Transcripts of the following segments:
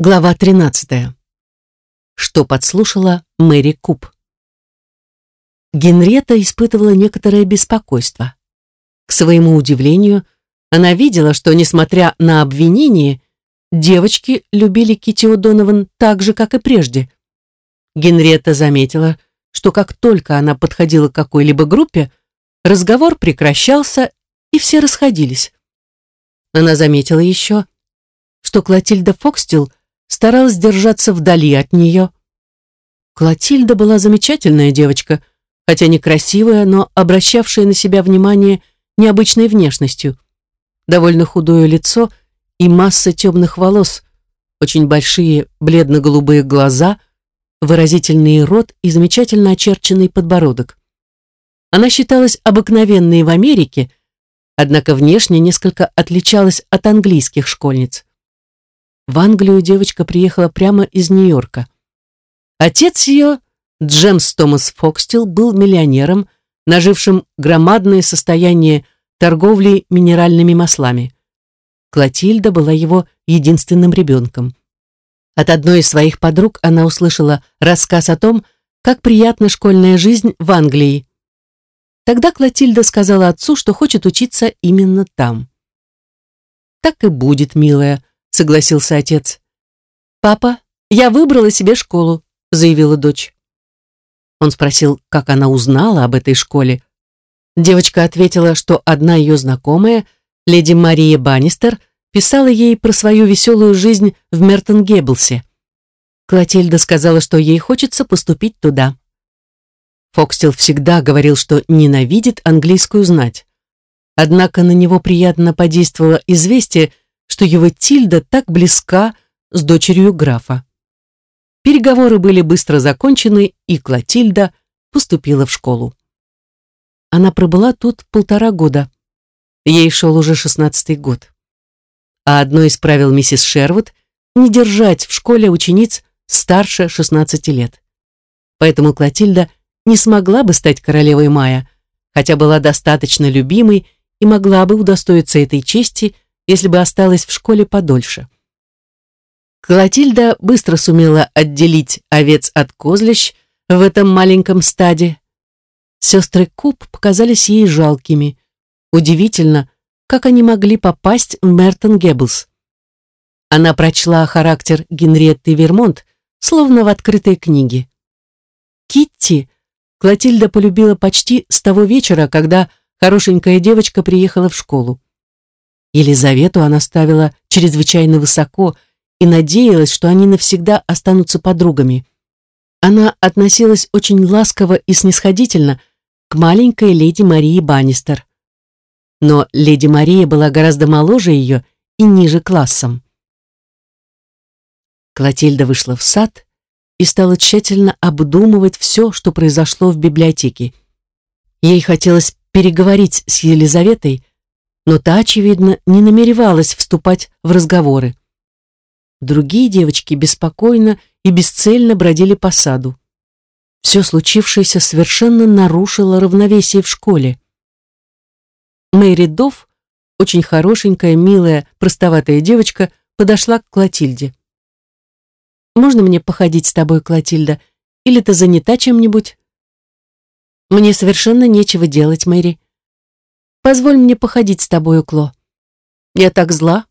Глава 13. Что подслушала Мэри Куб. Генрета испытывала некоторое беспокойство. К своему удивлению, она видела, что, несмотря на обвинение, девочки любили Кити О'Донован так же, как и прежде. Генрета заметила, что как только она подходила к какой-либо группе, разговор прекращался, и все расходились. Она заметила еще, что Клотильда Фокстил – старалась держаться вдали от нее. Клотильда была замечательная девочка, хотя некрасивая, но обращавшая на себя внимание необычной внешностью. Довольно худое лицо и масса темных волос, очень большие бледно-голубые глаза, выразительный рот и замечательно очерченный подбородок. Она считалась обыкновенной в Америке, однако внешне несколько отличалась от английских школьниц. В Англию девочка приехала прямо из Нью-Йорка. Отец ее, Джемс Томас Фокстил, был миллионером, нажившим громадное состояние торговли минеральными маслами. Клотильда была его единственным ребенком. От одной из своих подруг она услышала рассказ о том, как приятна школьная жизнь в Англии. Тогда Клотильда сказала отцу, что хочет учиться именно там. «Так и будет, милая», согласился отец. «Папа, я выбрала себе школу», заявила дочь. Он спросил, как она узнала об этой школе. Девочка ответила, что одна ее знакомая, леди Мария Баннистер, писала ей про свою веселую жизнь в Мертон-Геббелсе. Клотильда сказала, что ей хочется поступить туда. Фокстил всегда говорил, что ненавидит английскую знать. Однако на него приятно подействовало известие, что его Тильда так близка с дочерью графа. Переговоры были быстро закончены, и Клотильда поступила в школу. Она пробыла тут полтора года. Ей шел уже шестнадцатый год. А одно из правил миссис Шервуд — не держать в школе учениц старше 16 лет. Поэтому Клотильда не смогла бы стать королевой Мая, хотя была достаточно любимой и могла бы удостоиться этой чести – если бы осталась в школе подольше. Клотильда быстро сумела отделить овец от козлищ в этом маленьком стаде. Сестры Куб показались ей жалкими. Удивительно, как они могли попасть в Мертон Геббелс. Она прочла характер Генриетты Вермонт, словно в открытой книге. Китти Клотильда полюбила почти с того вечера, когда хорошенькая девочка приехала в школу. Елизавету она ставила чрезвычайно высоко и надеялась, что они навсегда останутся подругами. Она относилась очень ласково и снисходительно к маленькой леди Марии Баннистер. Но леди Мария была гораздо моложе ее и ниже классом. Клотильда вышла в сад и стала тщательно обдумывать все, что произошло в библиотеке. Ей хотелось переговорить с Елизаветой, но та, очевидно, не намеревалась вступать в разговоры. Другие девочки беспокойно и бесцельно бродили по саду. Все случившееся совершенно нарушило равновесие в школе. Мэри Дофф, очень хорошенькая, милая, простоватая девочка, подошла к Клотильде. «Можно мне походить с тобой, Клотильда? Или ты занята чем-нибудь?» «Мне совершенно нечего делать, Мэри. Позволь мне походить с тобою, Кло. Я так зла.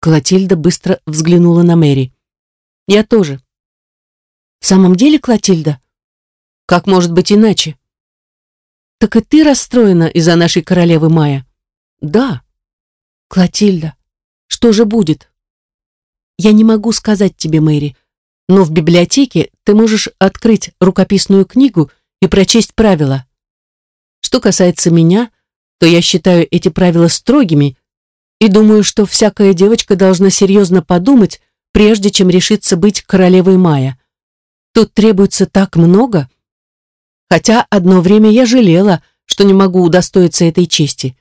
Клотильда быстро взглянула на Мэри. Я тоже. В самом деле, Клотильда? Как может быть иначе? Так и ты расстроена из-за нашей королевы Майя? Да. Клотильда, что же будет? Я не могу сказать тебе, Мэри, но в библиотеке ты можешь открыть рукописную книгу и прочесть правила. Что касается меня, то я считаю эти правила строгими и думаю, что всякая девочка должна серьезно подумать, прежде чем решиться быть королевой Мая. Тут требуется так много. Хотя одно время я жалела, что не могу удостоиться этой чести.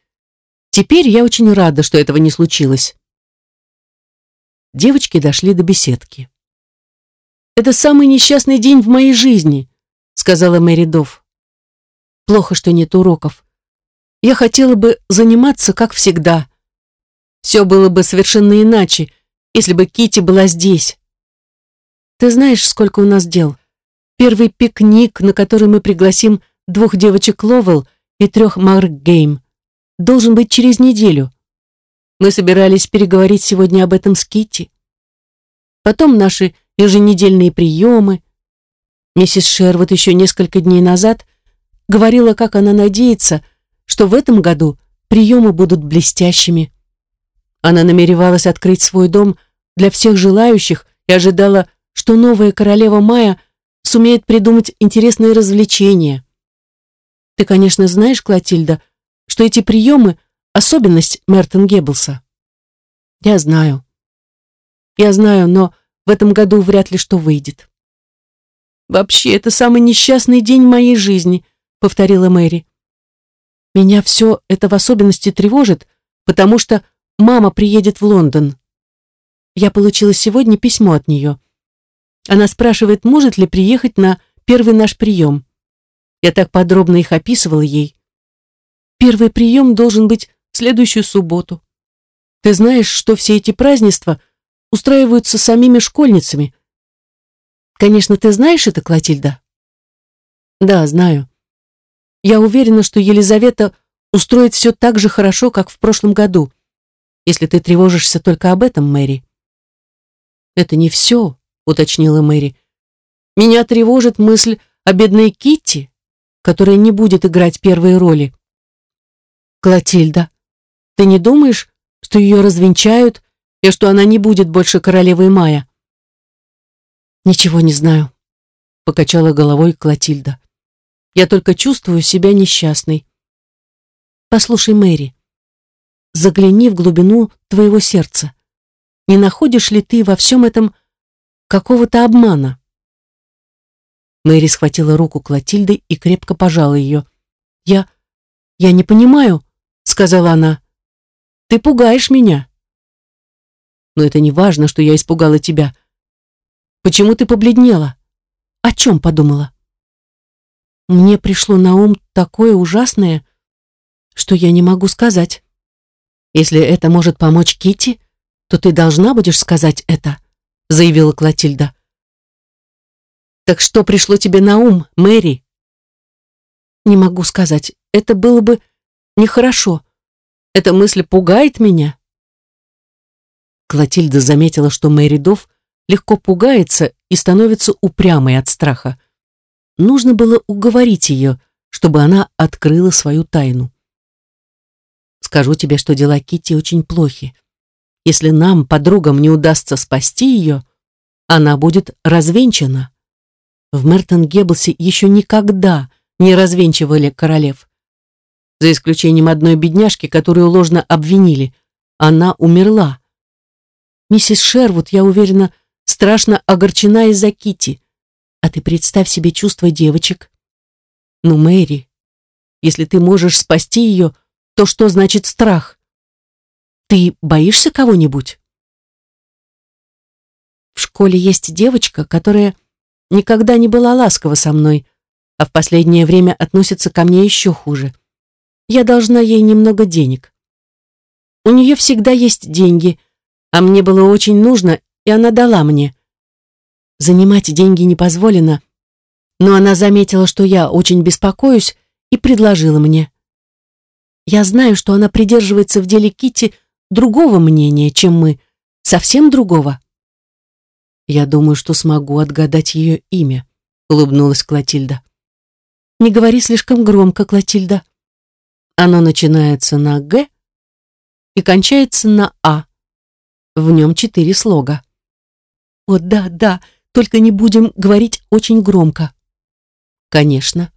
Теперь я очень рада, что этого не случилось. Девочки дошли до беседки. «Это самый несчастный день в моей жизни», сказала Мэри Дофф. Плохо, что нет уроков. Я хотела бы заниматься, как всегда. Все было бы совершенно иначе, если бы Кити была здесь. Ты знаешь, сколько у нас дел? Первый пикник, на который мы пригласим двух девочек Ловел и трех Марк Гейм, должен быть через неделю. Мы собирались переговорить сегодня об этом с Кити. Потом наши еженедельные приемы. Миссис Шервуд еще несколько дней назад говорила, как она надеется, что в этом году приемы будут блестящими. Она намеревалась открыть свой дом для всех желающих и ожидала, что новая королева Майя сумеет придумать интересные развлечения. Ты, конечно, знаешь, Клотильда, что эти приемы — особенность Мертон Геббелса. Я знаю. Я знаю, но в этом году вряд ли что выйдет. Вообще, это самый несчастный день моей жизни, повторила Мэри. Меня все это в особенности тревожит, потому что мама приедет в Лондон. Я получила сегодня письмо от нее. Она спрашивает, может ли приехать на первый наш прием. Я так подробно их описывала ей. Первый прием должен быть в следующую субботу. Ты знаешь, что все эти празднества устраиваются самими школьницами. Конечно, ты знаешь это, Клотильда? Да, знаю. Я уверена, что Елизавета устроит все так же хорошо, как в прошлом году, если ты тревожишься только об этом, Мэри. Это не все, уточнила Мэри. Меня тревожит мысль о бедной Китти, которая не будет играть первые роли. Клотильда, ты не думаешь, что ее развенчают и что она не будет больше королевой Мая? Ничего не знаю, покачала головой Клотильда. Я только чувствую себя несчастной. Послушай, Мэри, загляни в глубину твоего сердца. Не находишь ли ты во всем этом какого-то обмана? Мэри схватила руку Клотильды и крепко пожала ее. «Я... я не понимаю», — сказала она. «Ты пугаешь меня». «Но это не важно, что я испугала тебя. Почему ты побледнела? О чем подумала?» Мне пришло на ум такое ужасное, что я не могу сказать. Если это может помочь Кити, то ты должна будешь сказать это, заявила Клотильда. Так что пришло тебе на ум, Мэри? Не могу сказать. Это было бы нехорошо. Эта мысль пугает меня. Клотильда заметила, что Мэри Дов легко пугается и становится упрямой от страха. Нужно было уговорить ее, чтобы она открыла свою тайну. Скажу тебе, что дела Кити очень плохи. Если нам, подругам, не удастся спасти ее, она будет развенчана. В Мертон-Геббелсе еще никогда не развенчивали королев. За исключением одной бедняжки, которую ложно обвинили. Она умерла. Миссис Шервуд, я уверена, страшно огорчена из-за Кити. А ты представь себе чувства девочек. Ну, Мэри, если ты можешь спасти ее, то что значит страх? Ты боишься кого-нибудь? В школе есть девочка, которая никогда не была ласкова со мной, а в последнее время относится ко мне еще хуже. Я должна ей немного денег. У нее всегда есть деньги, а мне было очень нужно, и она дала мне. Занимать деньги не позволено, но она заметила, что я очень беспокоюсь, и предложила мне. Я знаю, что она придерживается в деле Кити другого мнения, чем мы, совсем другого. «Я думаю, что смогу отгадать ее имя», — улыбнулась Клотильда. «Не говори слишком громко, Клотильда. Оно начинается на «Г» и кончается на «А». В нем четыре слога. «О, да, да, только не будем говорить очень громко». «Конечно.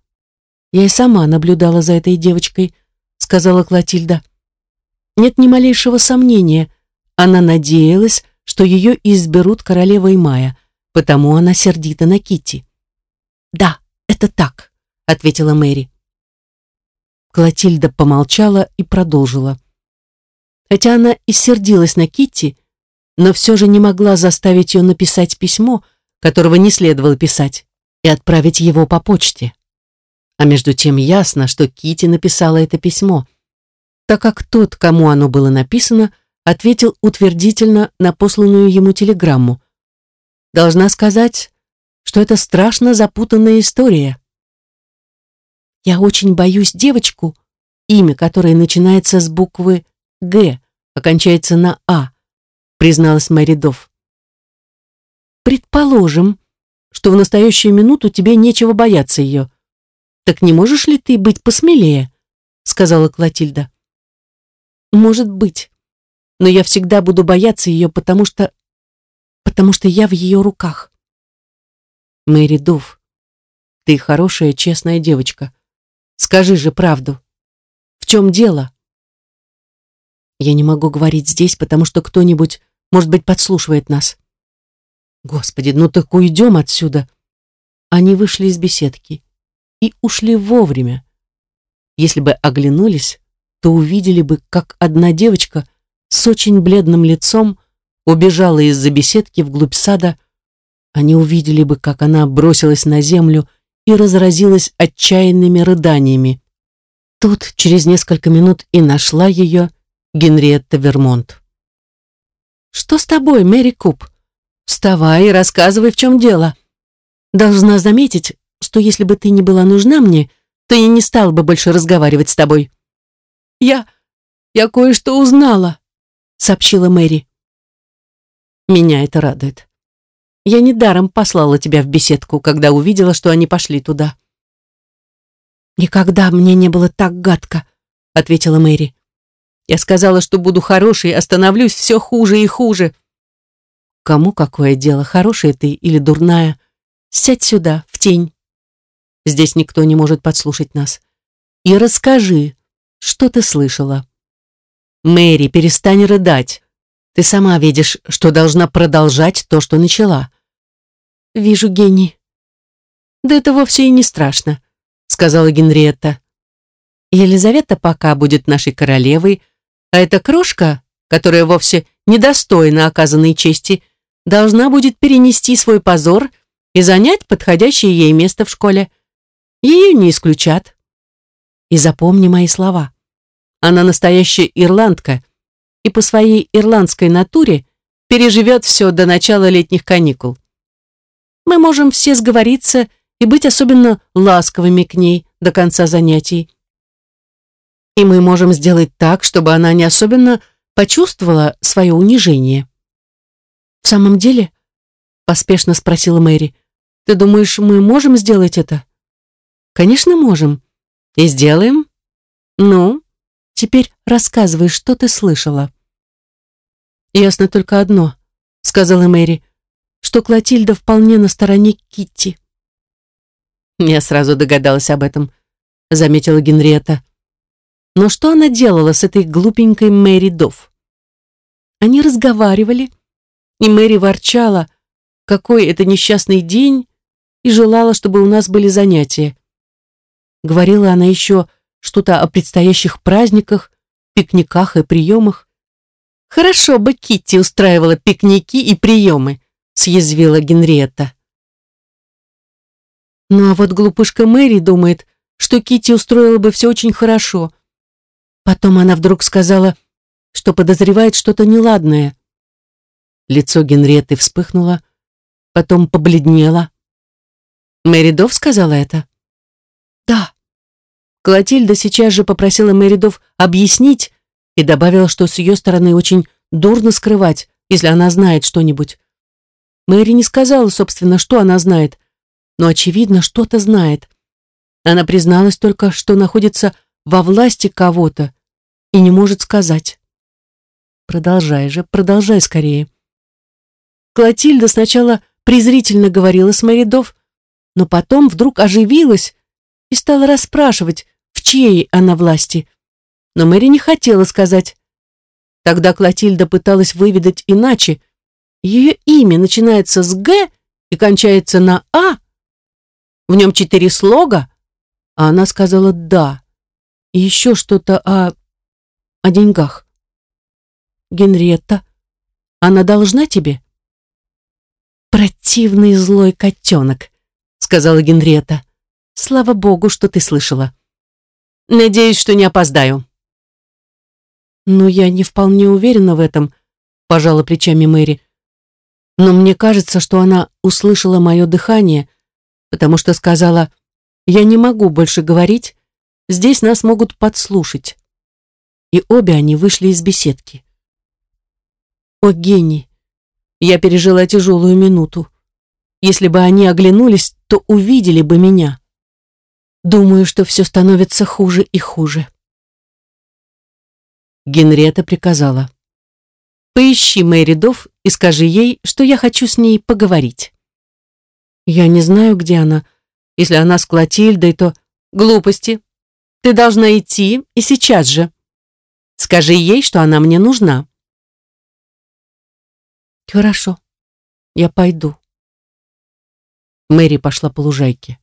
Я и сама наблюдала за этой девочкой», — сказала Клотильда. «Нет ни малейшего сомнения. Она надеялась, что ее изберут королевой Мая, потому она сердита на Кити. «Да, это так», — ответила Мэри. Клотильда помолчала и продолжила. Хотя она и сердилась на Кити, но все же не могла заставить ее написать письмо, которого не следовало писать, и отправить его по почте. А между тем ясно, что Кити написала это письмо, так как тот, кому оно было написано, ответил утвердительно на посланную ему телеграмму. Должна сказать, что это страшно запутанная история. Я очень боюсь девочку, имя которой начинается с буквы «Г», окончается на «А», призналась Мэри Дофф. Предположим, что в настоящую минуту тебе нечего бояться ее. Так не можешь ли ты быть посмелее? сказала Клотильда. Может быть, но я всегда буду бояться ее, потому что... потому что я в ее руках. Мэри Дуф, ты хорошая, честная девочка. Скажи же правду. В чем дело? Я не могу говорить здесь, потому что кто-нибудь, может быть, подслушивает нас. Господи, ну так уйдем отсюда. Они вышли из беседки и ушли вовремя. Если бы оглянулись, то увидели бы, как одна девочка с очень бледным лицом убежала из-за беседки вглубь сада. Они увидели бы, как она бросилась на землю и разразилась отчаянными рыданиями. Тут через несколько минут и нашла ее Генриетта Вермонт. «Что с тобой, Мэри Куб? Вставай и рассказывай, в чем дело. Должна заметить, что если бы ты не была нужна мне, то я не стала бы больше разговаривать с тобой». «Я... я кое-что узнала», — сообщила Мэри. «Меня это радует. Я недаром послала тебя в беседку, когда увидела, что они пошли туда». «Никогда мне не было так гадко», — ответила Мэри. «Я сказала, что буду хорошей, остановлюсь все хуже и хуже». «Кому какое дело, хорошая ты или дурная? Сядь сюда, в тень. Здесь никто не может подслушать нас. И расскажи, что ты слышала». «Мэри, перестань рыдать. Ты сама видишь, что должна продолжать то, что начала». «Вижу, гений». «Да это вовсе и не страшно сказала Генриетта. Елизавета пока будет нашей королевой, а эта крошка, которая вовсе недостойна оказанной чести, должна будет перенести свой позор и занять подходящее ей место в школе. Ее не исключат. И запомни мои слова. Она настоящая ирландка и по своей ирландской натуре переживет все до начала летних каникул. Мы можем все сговориться и быть особенно ласковыми к ней до конца занятий. И мы можем сделать так, чтобы она не особенно почувствовала свое унижение. «В самом деле?» — поспешно спросила Мэри. «Ты думаешь, мы можем сделать это?» «Конечно, можем. И сделаем. Ну, теперь рассказывай, что ты слышала». «Ясно только одно», — сказала Мэри, «что Клотильда вполне на стороне Китти». Я сразу догадалась об этом, заметила Генриетта. Но что она делала с этой глупенькой Мэри Дофф? Они разговаривали, и Мэри ворчала, какой это несчастный день, и желала, чтобы у нас были занятия. Говорила она еще что-то о предстоящих праздниках, пикниках и приемах. Хорошо бы Китти устраивала пикники и приемы, съязвила Генриетта. Ну а вот глупышка Мэри думает, что Кити устроила бы все очень хорошо. Потом она вдруг сказала, что подозревает что-то неладное. Лицо Генриетты вспыхнуло, потом побледнело. Мэри Дов сказала это? Да. Клотильда сейчас же попросила Мэри Дов объяснить и добавила, что с ее стороны очень дурно скрывать, если она знает что-нибудь. Мэри не сказала, собственно, что она знает, но, очевидно, что-то знает. Она призналась только, что находится во власти кого-то и не может сказать. Продолжай же, продолжай скорее. Клотильда сначала презрительно говорила с Мэридов, но потом вдруг оживилась и стала расспрашивать, в чьей она власти. Но Мэри не хотела сказать. Тогда Клотильда пыталась выведать иначе. Ее имя начинается с «Г» и кончается на «А», в нем четыре слога?» А она сказала «да». И еще что-то о... о деньгах. «Генриетта, она должна тебе?» «Противный злой котенок», — сказала Генриетта. «Слава богу, что ты слышала. Надеюсь, что не опоздаю». «Ну, я не вполне уверена в этом», — пожала плечами Мэри. «Но мне кажется, что она услышала мое дыхание, потому что сказала, я не могу больше говорить, здесь нас могут подслушать». И обе они вышли из беседки. «О, гений! Я пережила тяжелую минуту. Если бы они оглянулись, то увидели бы меня. Думаю, что все становится хуже и хуже». Генрета приказала. «Поищи Мэри Дофф и скажи ей, что я хочу с ней поговорить». «Я не знаю, где она. Если она с Клотильдой, то...» «Глупости. Ты должна идти и сейчас же. Скажи ей, что она мне нужна». «Хорошо. Я пойду». Мэри пошла по лужайке.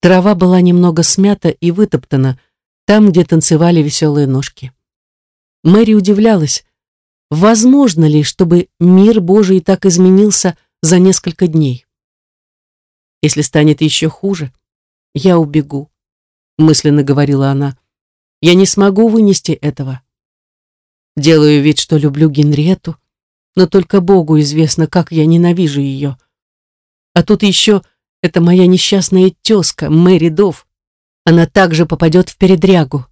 Трава была немного смята и вытоптана, там, где танцевали веселые ножки. Мэри удивлялась, возможно ли, чтобы мир Божий так изменился за несколько дней. Если станет еще хуже, я убегу, мысленно говорила она. Я не смогу вынести этого. Делаю вид, что люблю Генриету, но только Богу известно, как я ненавижу ее. А тут еще это моя несчастная тезка, Мэри Дов. Она также попадет в передрягу.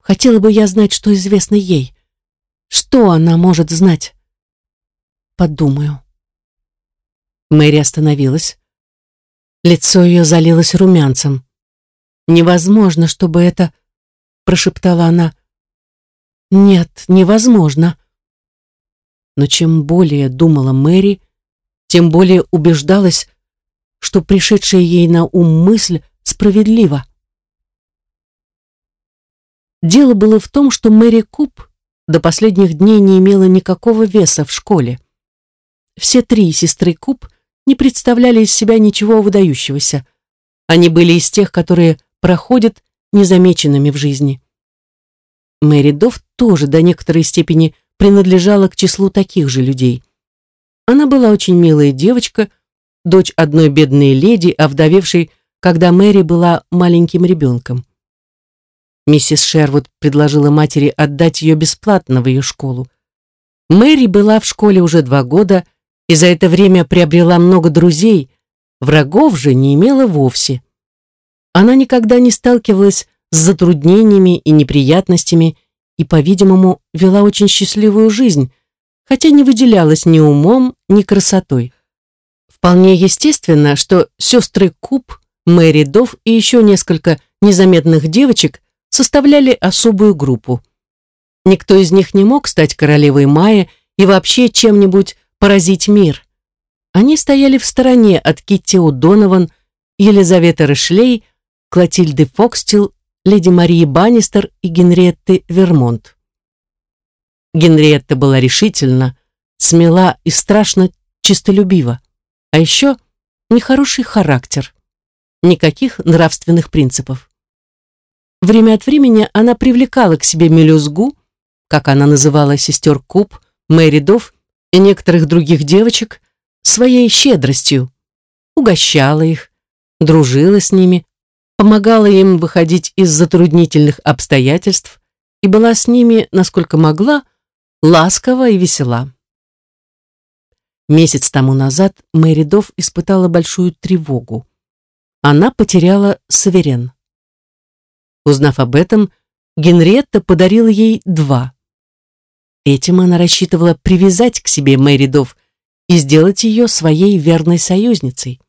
Хотела бы я знать, что известно ей. Что она может знать? Подумаю. Мэри остановилась. Лицо ее залилось румянцем. «Невозможно, чтобы это...» прошептала она. «Нет, невозможно». Но чем более думала Мэри, тем более убеждалась, что пришедшая ей на ум мысль справедлива. Дело было в том, что Мэри Куб до последних дней не имела никакого веса в школе. Все три сестры Куб не представляли из себя ничего выдающегося. Они были из тех, которые проходят незамеченными в жизни. Мэри Дофф тоже до некоторой степени принадлежала к числу таких же людей. Она была очень милая девочка, дочь одной бедной леди, овдовевшей, когда Мэри была маленьким ребенком. Миссис Шервуд предложила матери отдать ее бесплатно в ее школу. Мэри была в школе уже два года и за это время приобрела много друзей, врагов же не имела вовсе. Она никогда не сталкивалась с затруднениями и неприятностями и, по-видимому, вела очень счастливую жизнь, хотя не выделялась ни умом, ни красотой. Вполне естественно, что сестры Куб, Мэри Дов и еще несколько незаметных девочек составляли особую группу. Никто из них не мог стать королевой Майя и вообще чем-нибудь поразить мир. Они стояли в стороне от Китти О'Донован, Елизаветы Решлей, Клотильды Фокстил, леди Марии Баннистер и Генриетты Вермонт. Генриетта была решительна, смела и страшно чистолюбива, а еще нехороший характер, никаких нравственных принципов. Время от времени она привлекала к себе мелюзгу, как она называла сестер Куб, Мэри Дов и некоторых других девочек, своей щедростью, угощала их, дружила с ними, помогала им выходить из затруднительных обстоятельств и была с ними, насколько могла, ласкова и весела. Месяц тому назад Мэри Дов испытала большую тревогу. Она потеряла Саверен. Узнав об этом, Генриетта подарила ей два. Этим она рассчитывала привязать к себе Мэри Дов и сделать ее своей верной союзницей.